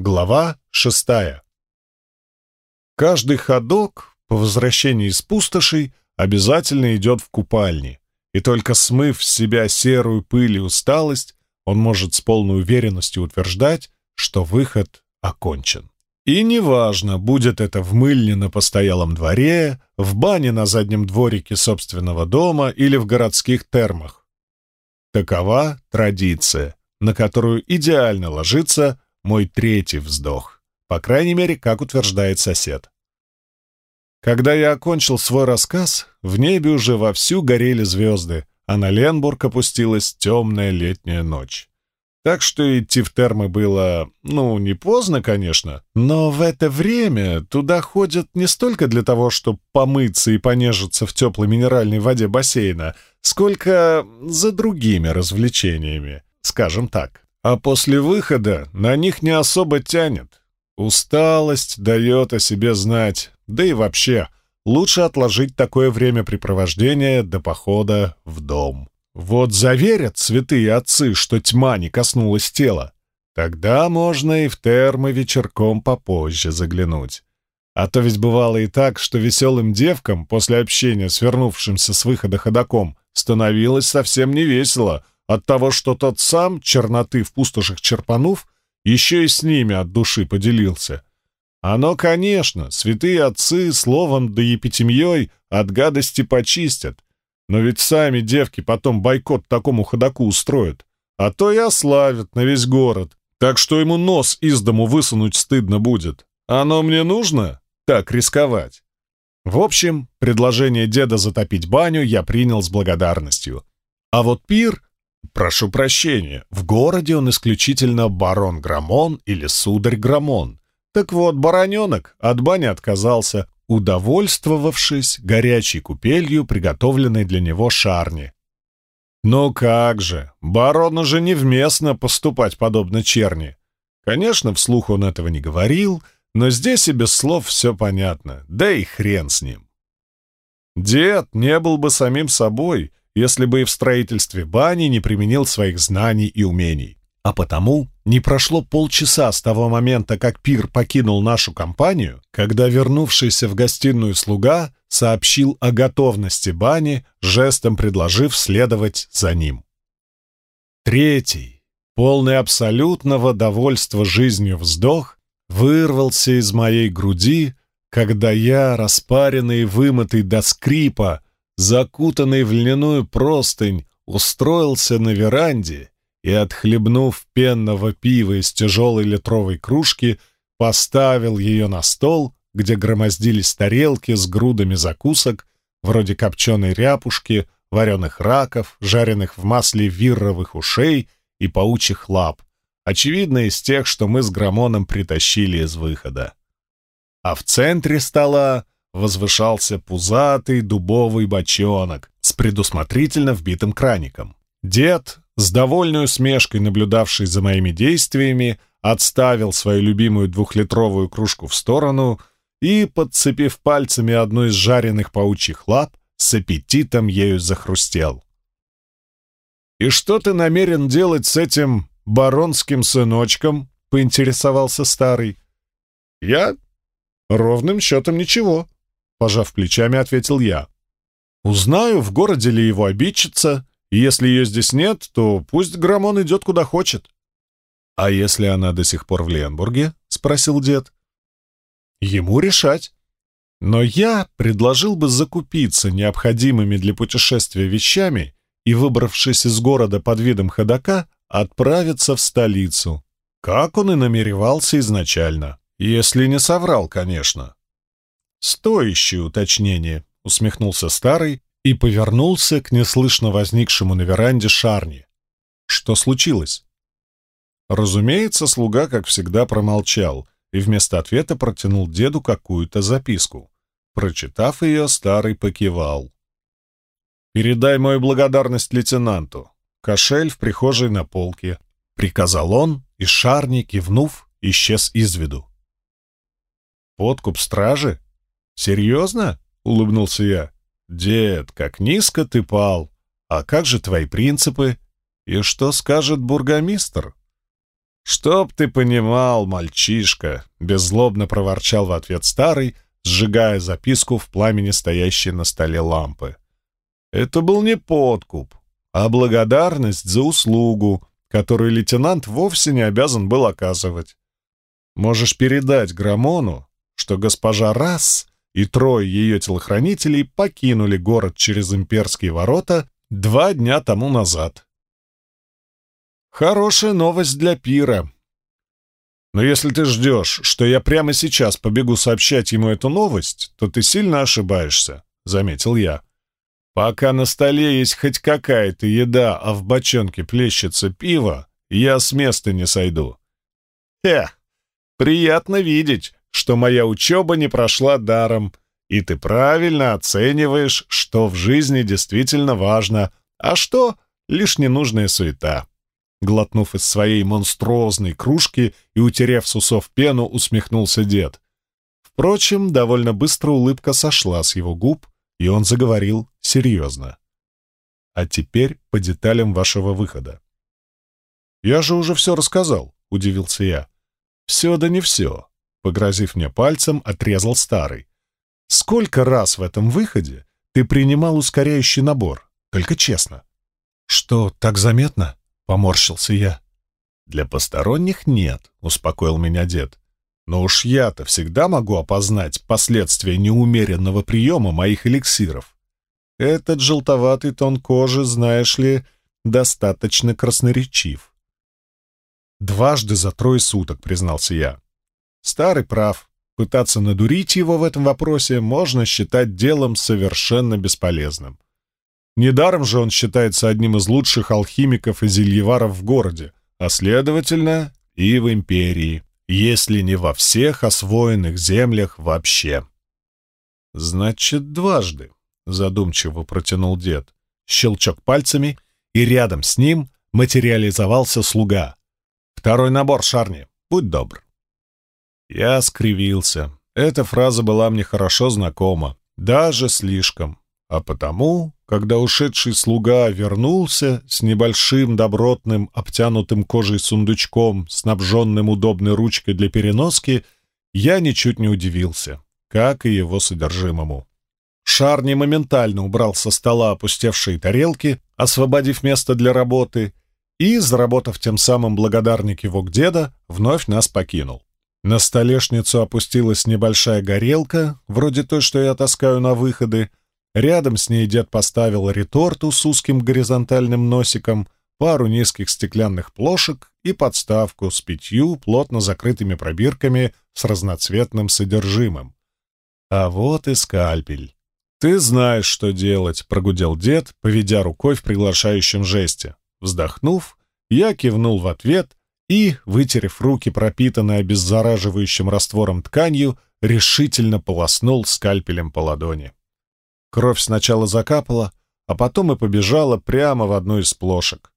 Глава шестая. Каждый ходок по возвращении из пустошей обязательно идет в купальни, и только смыв с себя серую пыль и усталость, он может с полной уверенностью утверждать, что выход окончен. И неважно, будет это в мыльне на постоялом дворе, в бане на заднем дворике собственного дома или в городских термах. Такова традиция, на которую идеально ложится мой третий вздох. По крайней мере, как утверждает сосед. Когда я окончил свой рассказ, в небе уже вовсю горели звезды, а на Ленбург опустилась темная летняя ночь. Так что идти в термы было, ну, не поздно, конечно, но в это время туда ходят не столько для того, чтобы помыться и понежиться в теплой минеральной воде бассейна, сколько за другими развлечениями, скажем так. А после выхода на них не особо тянет. Усталость дает о себе знать, да и вообще, лучше отложить такое времяпрепровождение до похода в дом. Вот заверят святые отцы, что тьма не коснулась тела, тогда можно и в термы вечерком попозже заглянуть. А то ведь бывало и так, что веселым девкам после общения с вернувшимся с выхода ходаком становилось совсем не весело, от того, что тот сам, черноты в пустошах черпанув, еще и с ними от души поделился. Оно, конечно, святые отцы словом да епитемьей от гадости почистят, но ведь сами девки потом бойкот такому ходаку устроят, а то и ославят на весь город, так что ему нос из дому высунуть стыдно будет. Оно мне нужно? Так рисковать. В общем, предложение деда затопить баню я принял с благодарностью. А вот пир Прошу прощения, в городе он исключительно барон Грамон или сударь Грамон. Так вот, бароненок от бани отказался, удовольствовавшись горячей купелью, приготовленной для него шарни. Ну как же, барону же невместно поступать подобно черни. Конечно, вслух он этого не говорил, но здесь и без слов все понятно, да и хрен с ним. Дед не был бы самим собой, если бы и в строительстве бани не применил своих знаний и умений. А потому не прошло полчаса с того момента, как пир покинул нашу компанию, когда вернувшийся в гостиную слуга сообщил о готовности бани, жестом предложив следовать за ним. Третий, полный абсолютного довольства жизнью вздох, вырвался из моей груди, когда я, распаренный и вымытый до скрипа, закутанный в льняную простынь, устроился на веранде и, отхлебнув пенного пива из тяжелой литровой кружки, поставил ее на стол, где громоздились тарелки с грудами закусок, вроде копченой ряпушки, вареных раков, жареных в масле вирровых ушей и паучьих лап, очевидно, из тех, что мы с Грамоном притащили из выхода. А в центре стола возвышался пузатый дубовый бочонок с предусмотрительно вбитым краником. Дед, с довольной усмешкой наблюдавший за моими действиями, отставил свою любимую двухлитровую кружку в сторону и, подцепив пальцами одну из жареных паучьих лап, с аппетитом ею захрустел. «И что ты намерен делать с этим баронским сыночком?» — поинтересовался старый. «Я ровным счетом ничего», Пожав плечами, ответил я. «Узнаю, в городе ли его обидчица, и если ее здесь нет, то пусть Грамон идет куда хочет». «А если она до сих пор в Ленбурге?» — спросил дед. «Ему решать. Но я предложил бы закупиться необходимыми для путешествия вещами и, выбравшись из города под видом ходока, отправиться в столицу, как он и намеревался изначально. Если не соврал, конечно. «Стоящее уточнение», — усмехнулся старый и повернулся к неслышно возникшему на веранде Шарни. «Что случилось?» Разумеется, слуга, как всегда, промолчал и вместо ответа протянул деду какую-то записку. Прочитав ее, старый покивал. «Передай мою благодарность лейтенанту. Кошель в прихожей на полке», — приказал он, и Шарни, кивнув, исчез из виду. «Подкуп стражи?» «Серьезно?» — улыбнулся я. «Дед, как низко ты пал! А как же твои принципы? И что скажет бургомистр?» «Чтоб ты понимал, мальчишка!» — беззлобно проворчал в ответ старый, сжигая записку в пламени стоящей на столе лампы. «Это был не подкуп, а благодарность за услугу, которую лейтенант вовсе не обязан был оказывать. Можешь передать Грамону, что госпожа Расс и трое ее телохранителей покинули город через имперские ворота два дня тому назад. Хорошая новость для пира. Но если ты ждешь, что я прямо сейчас побегу сообщать ему эту новость, то ты сильно ошибаешься, — заметил я. Пока на столе есть хоть какая-то еда, а в бочонке плещется пиво, я с места не сойду. Эх, приятно видеть, что моя учеба не прошла даром, и ты правильно оцениваешь, что в жизни действительно важно, а что — лишь ненужная суета. Глотнув из своей монструозной кружки и утерев с усов пену, усмехнулся дед. Впрочем, довольно быстро улыбка сошла с его губ, и он заговорил серьезно. «А теперь по деталям вашего выхода». «Я же уже все рассказал», — удивился я. «Все да не все», — погрозив мне пальцем, отрезал старый. «Сколько раз в этом выходе ты принимал ускоряющий набор? Только честно». «Что, так заметно?» — поморщился я. «Для посторонних нет», — успокоил меня дед. Но уж я-то всегда могу опознать последствия неумеренного приема моих эликсиров. Этот желтоватый тон кожи, знаешь ли, достаточно красноречив. «Дважды за трое суток», — признался я. Старый прав. Пытаться надурить его в этом вопросе можно считать делом совершенно бесполезным. Недаром же он считается одним из лучших алхимиков и зельеваров в городе, а, следовательно, и в империи если не во всех освоенных землях вообще. «Значит, дважды», — задумчиво протянул дед. Щелчок пальцами, и рядом с ним материализовался слуга. «Второй набор, Шарни, будь добр». Я скривился. Эта фраза была мне хорошо знакома, даже слишком. А потому, когда ушедший слуга вернулся с небольшим добротным обтянутым кожей сундучком, снабженным удобной ручкой для переноски, я ничуть не удивился, как и его содержимому. Шарни моментально убрал со стола опустевшие тарелки, освободив место для работы, и, заработав тем самым благодарник его деда, вновь нас покинул. На столешницу опустилась небольшая горелка, вроде той, что я таскаю на выходы, Рядом с ней дед поставил реторту с узким горизонтальным носиком, пару низких стеклянных плошек и подставку с пятью плотно закрытыми пробирками с разноцветным содержимым. А вот и скальпель. «Ты знаешь, что делать», — прогудел дед, поведя рукой в приглашающем жесте. Вздохнув, я кивнул в ответ и, вытерев руки, пропитанные обеззараживающим раствором тканью, решительно полоснул скальпелем по ладони. Кровь сначала закапала, а потом и побежала прямо в одну из плошек.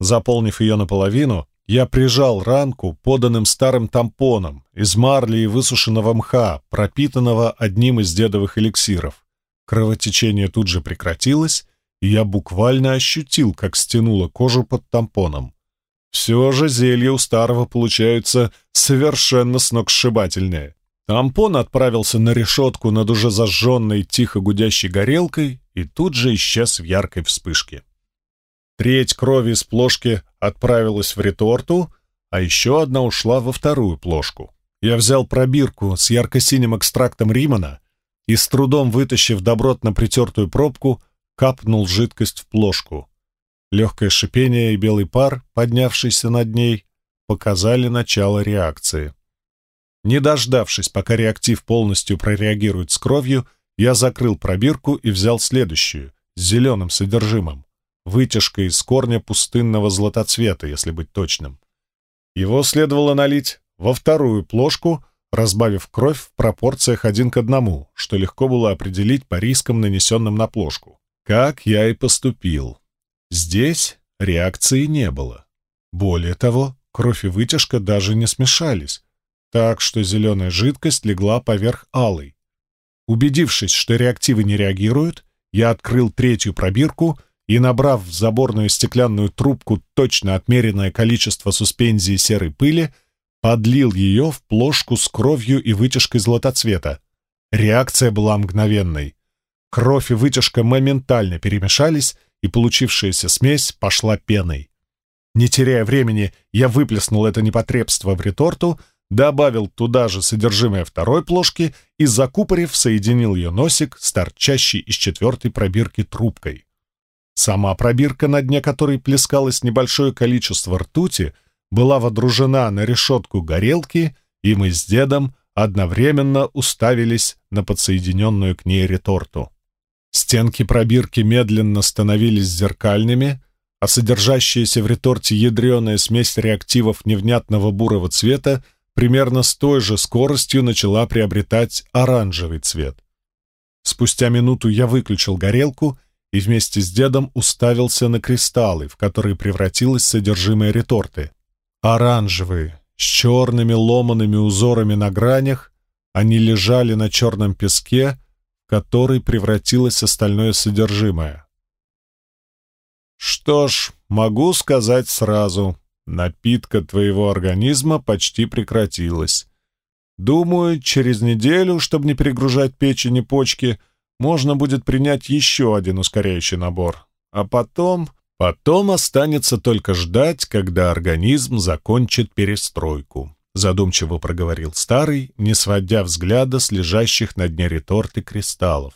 Заполнив ее наполовину, я прижал ранку поданным старым тампоном из марли и высушенного мха, пропитанного одним из дедовых эликсиров. Кровотечение тут же прекратилось, и я буквально ощутил, как стянуло кожу под тампоном. Все же зелья у старого получаются совершенно сногсшибательные. Тампон отправился на решетку над уже зажженной тихо гудящей горелкой и тут же исчез в яркой вспышке. Треть крови из плошки отправилась в реторту, а еще одна ушла во вторую плошку. Я взял пробирку с ярко-синим экстрактом римана и, с трудом вытащив добротно притертую пробку, капнул жидкость в плошку. Легкое шипение и белый пар, поднявшийся над ней, показали начало реакции. Не дождавшись, пока реактив полностью прореагирует с кровью, я закрыл пробирку и взял следующую, с зеленым содержимым. Вытяжка из корня пустынного златоцвета, если быть точным. Его следовало налить во вторую плошку, разбавив кровь в пропорциях один к одному, что легко было определить по рискам, нанесенным на плошку. Как я и поступил. Здесь реакции не было. Более того, кровь и вытяжка даже не смешались, так что зеленая жидкость легла поверх алой. Убедившись, что реактивы не реагируют, я открыл третью пробирку и, набрав в заборную стеклянную трубку точно отмеренное количество суспензии серой пыли, подлил ее в плошку с кровью и вытяжкой золотоцвета. Реакция была мгновенной. Кровь и вытяжка моментально перемешались, и получившаяся смесь пошла пеной. Не теряя времени, я выплеснул это непотребство в реторту, добавил туда же содержимое второй плошки и, закупорив, соединил ее носик с торчащей из четвертой пробирки трубкой. Сама пробирка, на дне которой плескалось небольшое количество ртути, была водружена на решетку горелки, и мы с дедом одновременно уставились на подсоединенную к ней реторту. Стенки пробирки медленно становились зеркальными, а содержащаяся в реторте ядреная смесь реактивов невнятного бурого цвета примерно с той же скоростью начала приобретать оранжевый цвет. Спустя минуту я выключил горелку и вместе с дедом уставился на кристаллы, в которые превратилось содержимое реторты. Оранжевые, с черными ломаными узорами на гранях, они лежали на черном песке, в который превратилось остальное содержимое. Что ж, могу сказать сразу, напитка твоего организма почти прекратилась. Думаю, через неделю, чтобы не перегружать печень и почки, можно будет принять еще один ускоряющий набор. А потом... Потом останется только ждать, когда организм закончит перестройку. Задумчиво проговорил старый, не сводя взгляда с лежащих на дне реторты кристаллов.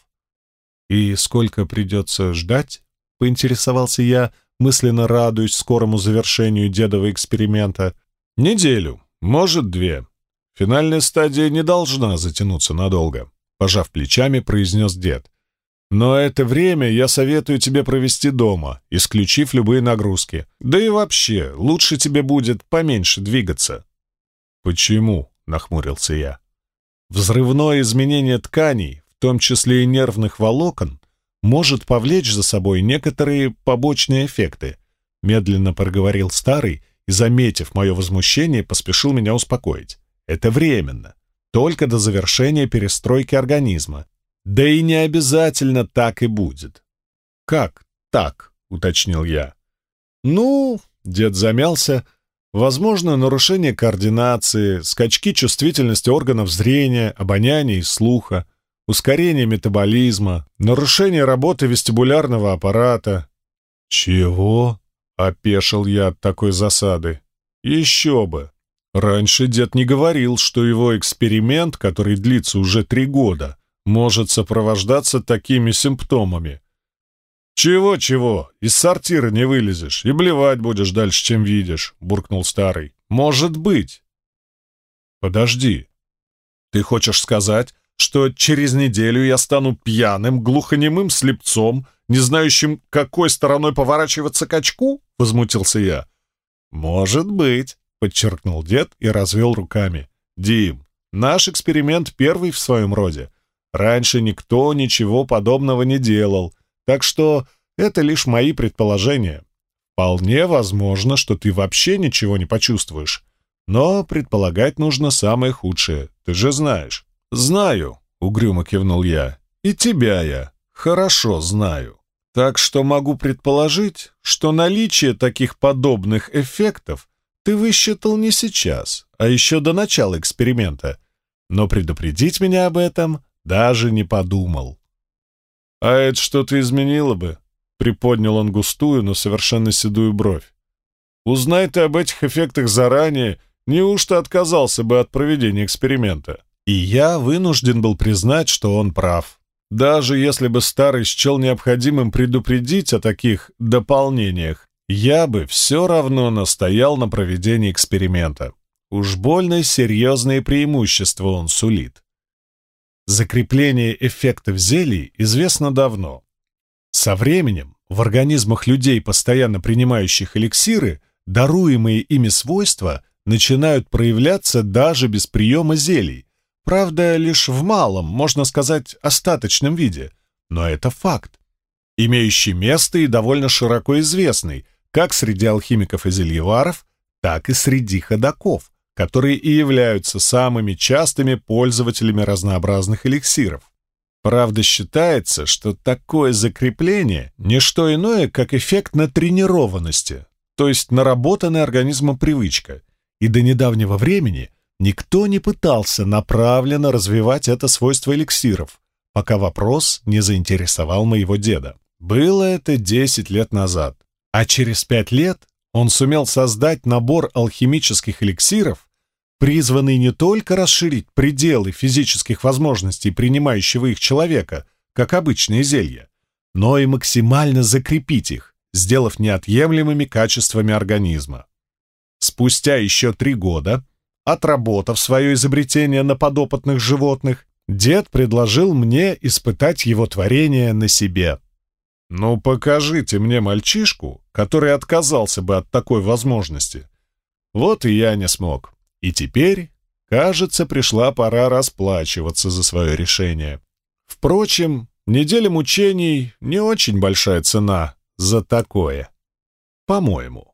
«И сколько придется ждать?» — поинтересовался я, мысленно радуясь скорому завершению дедового эксперимента. «Неделю, может, две. Финальная стадия не должна затянуться надолго», — пожав плечами, произнес дед. «Но это время я советую тебе провести дома, исключив любые нагрузки. Да и вообще, лучше тебе будет поменьше двигаться». «Почему?» — нахмурился я. «Взрывное изменение тканей, в том числе и нервных волокон, может повлечь за собой некоторые побочные эффекты, медленно проговорил старый и, заметив мое возмущение, поспешил меня успокоить. Это временно, только до завершения перестройки организма. Да и не обязательно так и будет. Как так? уточнил я. Ну, дед замялся, Возможно, нарушение координации, скачки чувствительности органов зрения, обоняния и слуха, ускорение метаболизма, нарушение работы вестибулярного аппарата. «Чего?» — опешил я от такой засады. «Еще бы! Раньше дед не говорил, что его эксперимент, который длится уже три года, может сопровождаться такими симптомами. «Чего-чего? Из сортира не вылезешь и блевать будешь дальше, чем видишь», — буркнул старый. «Может быть». «Подожди. Ты хочешь сказать, что через неделю я стану пьяным, глухонемым слепцом, не знающим, какой стороной поворачиваться к очку?» — возмутился я. «Может быть», — подчеркнул дед и развел руками. «Дим, наш эксперимент первый в своем роде. Раньше никто ничего подобного не делал, так что это лишь мои предположения. Вполне возможно, что ты вообще ничего не почувствуешь. Но предполагать нужно самое худшее, ты же знаешь. «Знаю», — угрюмо кивнул я, — «и тебя я хорошо знаю. Так что могу предположить, что наличие таких подобных эффектов ты высчитал не сейчас, а еще до начала эксперимента, но предупредить меня об этом даже не подумал». «А это что-то изменило бы?» — приподнял он густую, но совершенно седую бровь. «Узнай ты об этих эффектах заранее, неужто отказался бы от проведения эксперимента?» И я вынужден был признать, что он прав. Даже если бы старый счел необходимым предупредить о таких дополнениях, я бы все равно настоял на проведении эксперимента. Уж больно серьезные преимущества он сулит. Закрепление эффектов зелий известно давно. Со временем в организмах людей, постоянно принимающих эликсиры, даруемые ими свойства начинают проявляться даже без приема зелий, Правда, лишь в малом, можно сказать, остаточном виде. Но это факт, имеющий место и довольно широко известный, как среди алхимиков и зельеваров, так и среди ходаков, которые и являются самыми частыми пользователями разнообразных эликсиров. Правда, считается, что такое закрепление — не что иное, как эффект натренированности, то есть наработанная организмом привычка, и до недавнего времени никто не пытался направленно развивать это свойство эликсиров, пока вопрос не заинтересовал моего деда. Было это 10 лет назад, а через 5 лет он сумел создать набор алхимических эликсиров, призванный не только расширить пределы физических возможностей принимающего их человека, как обычные зелья, но и максимально закрепить их, сделав неотъемлемыми качествами организма. Спустя еще три года, отработав свое изобретение на подопытных животных, дед предложил мне испытать его творение на себе. «Ну, покажите мне мальчишку, который отказался бы от такой возможности». Вот и я не смог. И теперь, кажется, пришла пора расплачиваться за свое решение. Впрочем, неделя мучений — не очень большая цена за такое. По-моему.